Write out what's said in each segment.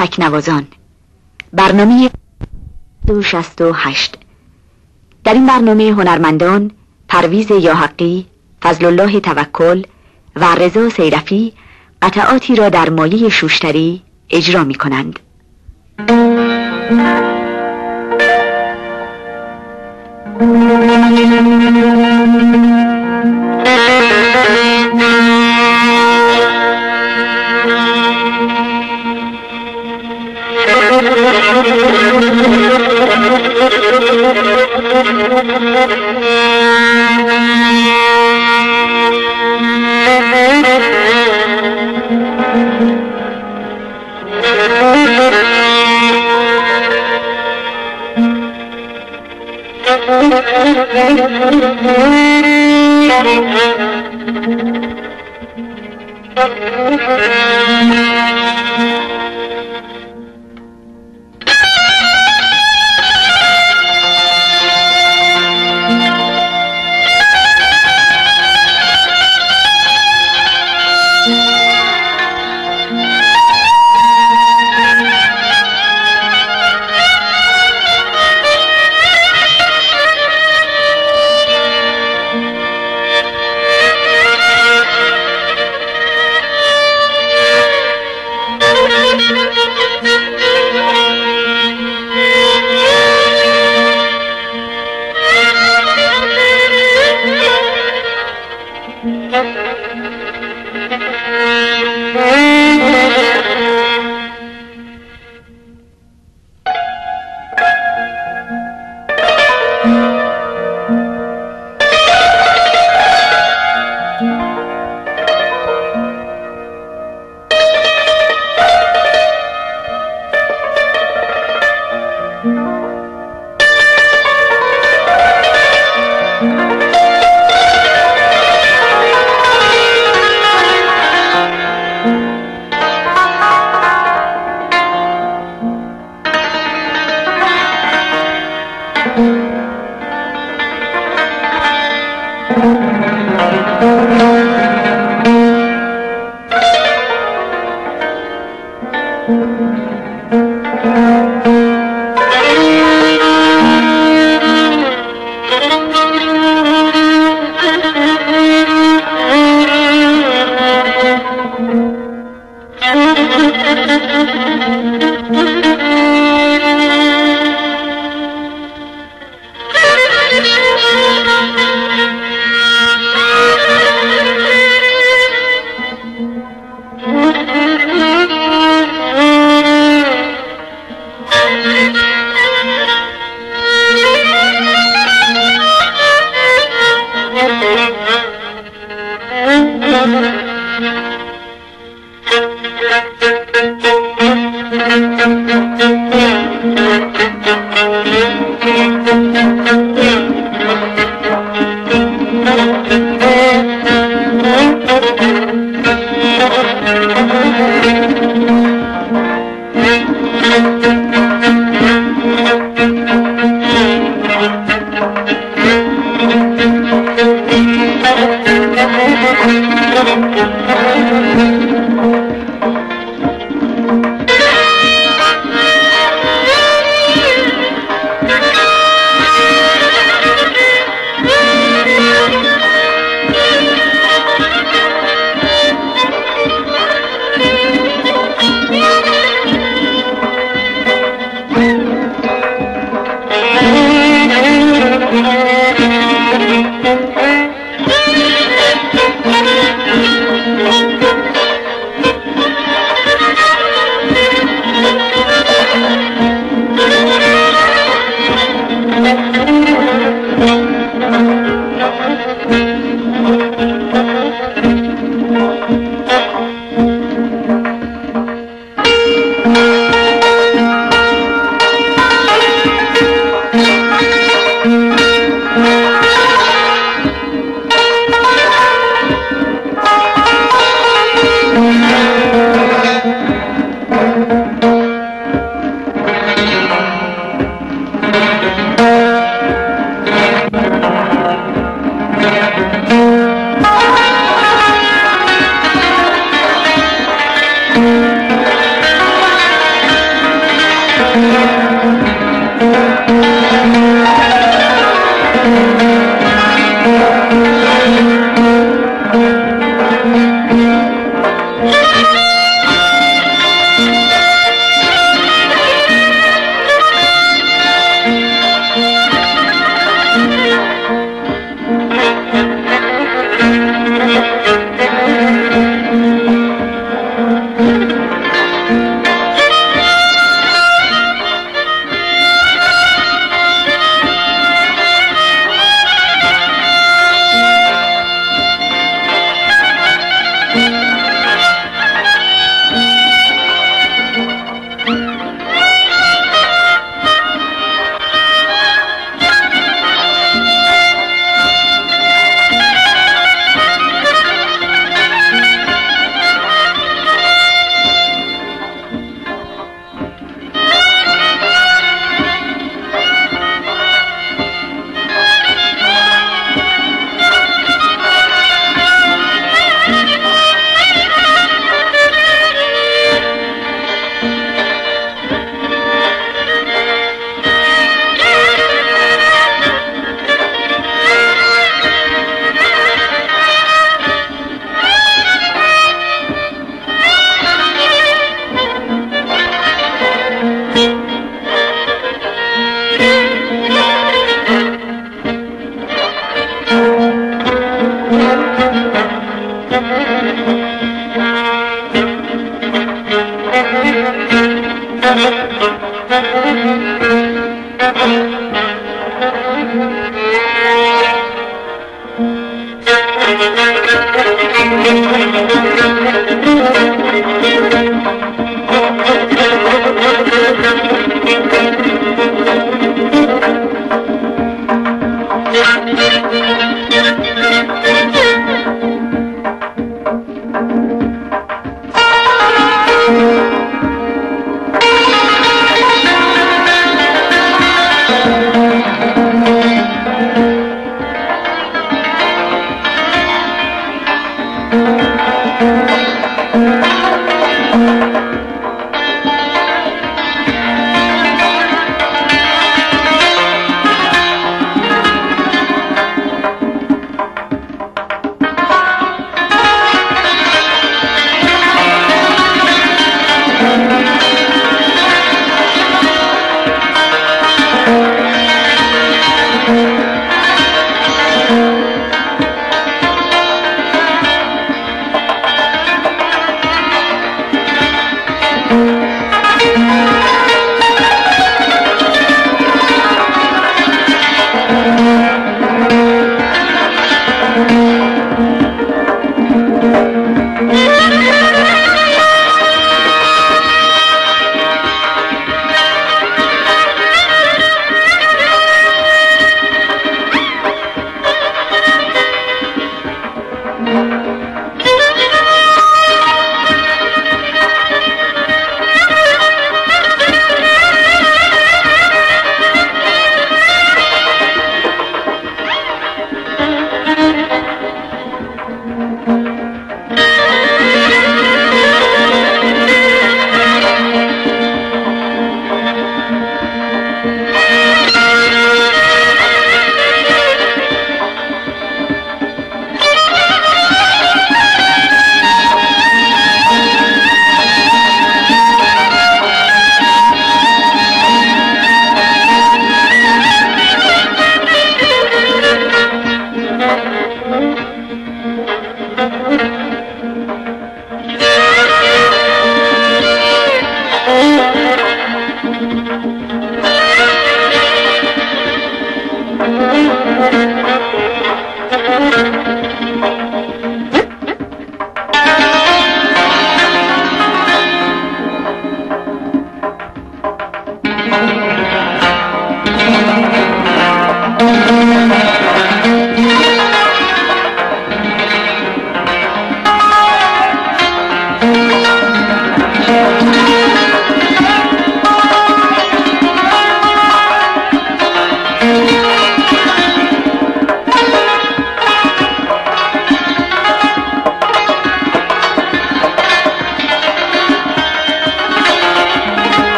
تکنوازان برنامه 268 در این برنامه هنرمندان پرویز یاحقی، فضل الله توکل و رضا سیرفی قطعاتی را در مایه شوشتری اجرا می کنند.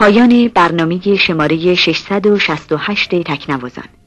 پایان برنامه شماره 668 تکنوازان.